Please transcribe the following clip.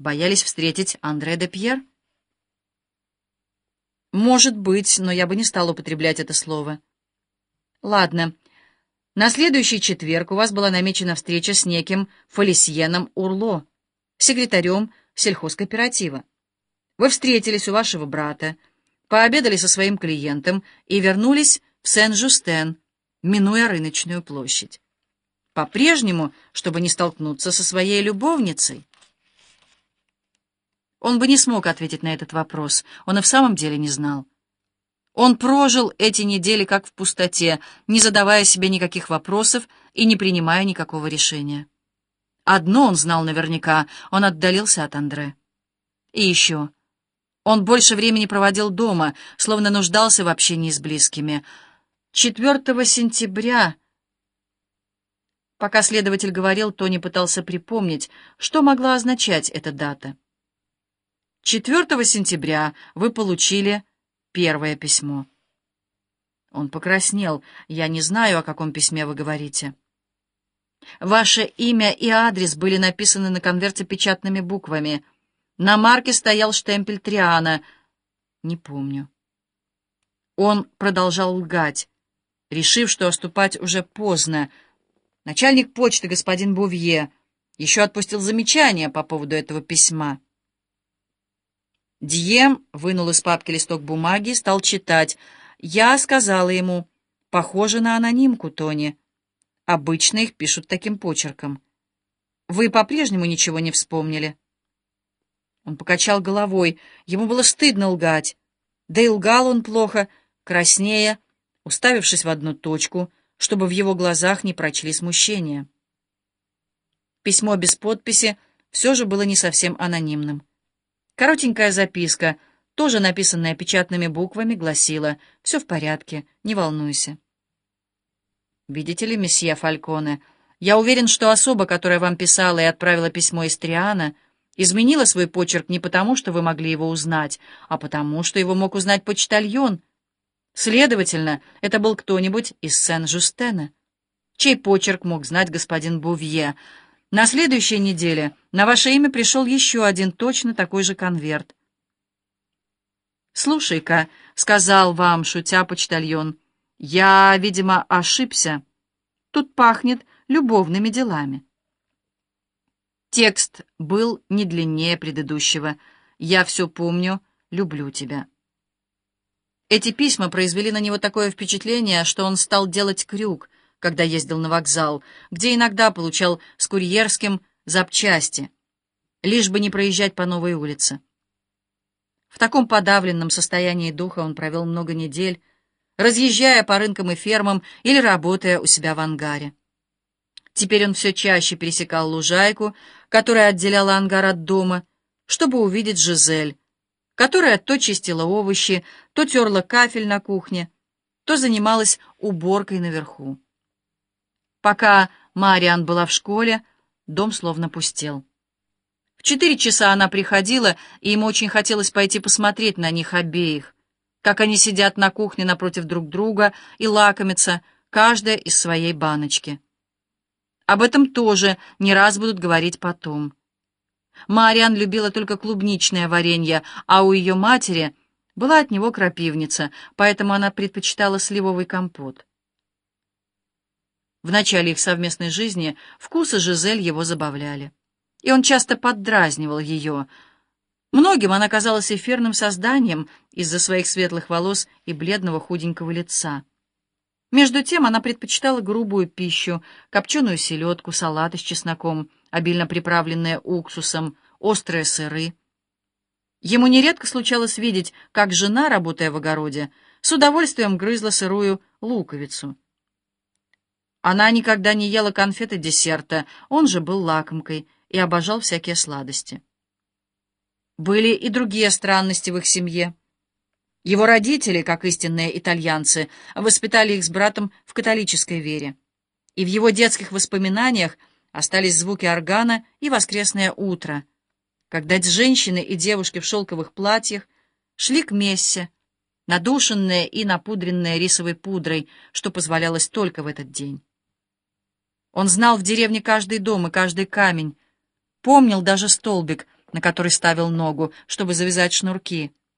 Боялись встретить Андре де Пьер? Может быть, но я бы не стал употреблять это слово. Ладно. На следующий четверг у вас была намечена встреча с неким Фалисьеном Урло, секретарем сельхозкооператива. Вы встретились у вашего брата, пообедали со своим клиентом и вернулись в Сен-Жустен, минуя рыночную площадь. По-прежнему, чтобы не столкнуться со своей любовницей. Он бы не смог ответить на этот вопрос, он и в самом деле не знал. Он прожил эти недели как в пустоте, не задавая себе никаких вопросов и не принимая никакого решения. Одно он знал наверняка — он отдалился от Андре. И еще. Он больше времени проводил дома, словно нуждался в общении с близкими. 4 сентября... Пока следователь говорил, Тони пытался припомнить, что могла означать эта дата. 4 сентября вы получили первое письмо. Он покраснел. Я не знаю, о каком письме вы говорите. Ваше имя и адрес были написаны на конверте печатными буквами. На марке стоял штемпель Триана. Не помню. Он продолжал лгать, решив, что оступать уже поздно. Начальник почты, господин Бувье, еще отпустил замечание по поводу этого письма. Дием вынул из папки листок бумаги, стал читать. Я сказала ему, похоже на анонимку, Тони. Обычно их пишут таким почерком. Вы по-прежнему ничего не вспомнили? Он покачал головой. Ему было стыдно лгать. Да и лгал он плохо, краснея, уставившись в одну точку, чтобы в его глазах не прочли смущение. Письмо без подписи все же было не совсем анонимным. Коротенькая записка, тоже написанная печатными буквами, гласила «Все в порядке, не волнуйся». «Видите ли, месье Фальконе, я уверен, что особа, которая вам писала и отправила письмо из Триана, изменила свой почерк не потому, что вы могли его узнать, а потому, что его мог узнать почтальон. Следовательно, это был кто-нибудь из Сен-Жустена. Чей почерк мог знать господин Бувье?» На следующей неделе на ваше имя пришел еще один точно такой же конверт. «Слушай-ка», — сказал вам, шутя почтальон, — «я, видимо, ошибся. Тут пахнет любовными делами». Текст был не длиннее предыдущего. «Я все помню, люблю тебя». Эти письма произвели на него такое впечатление, что он стал делать крюк — когда ездил на вокзал, где иногда получал с курьерским запчасти, лишь бы не проезжать по новой улице. В таком подавленном состоянии духа он провел много недель, разъезжая по рынкам и фермам или работая у себя в ангаре. Теперь он все чаще пересекал лужайку, которая отделяла ангар от дома, чтобы увидеть Жизель, которая то чистила овощи, то терла кафель на кухне, то занималась уборкой наверху. Пока Мариан была в школе, дом словно пустел. В четыре часа она приходила, и ему очень хотелось пойти посмотреть на них обеих, как они сидят на кухне напротив друг друга и лакомятся, каждая из своей баночки. Об этом тоже не раз будут говорить потом. Мариан любила только клубничное варенье, а у ее матери была от него крапивница, поэтому она предпочитала сливовый компот. В начале их совместной жизни вкусы Жизель его забавляли. И он часто поддразнивал ее. Многим она казалась эфирным созданием из-за своих светлых волос и бледного худенького лица. Между тем она предпочитала грубую пищу, копченую селедку, салаты с чесноком, обильно приправленные уксусом, острые сыры. Ему нередко случалось видеть, как жена, работая в огороде, с удовольствием грызла сырую луковицу. Она никогда не ела конфеты десерта, он же был лакомкой и обожал всякие сладости. Были и другие странности в их семье. Его родители, как истинные итальянцы, воспитали их с братом в католической вере. И в его детских воспоминаниях остались звуки органа и воскресное утро, когда женщины и девушки в шелковых платьях шли к мессе, надушенные и напудренные рисовой пудрой, что позволялось только в этот день. Он знал в деревне каждый дом и каждый камень, помнил даже столбик, на который ставил ногу, чтобы завязать шнурки.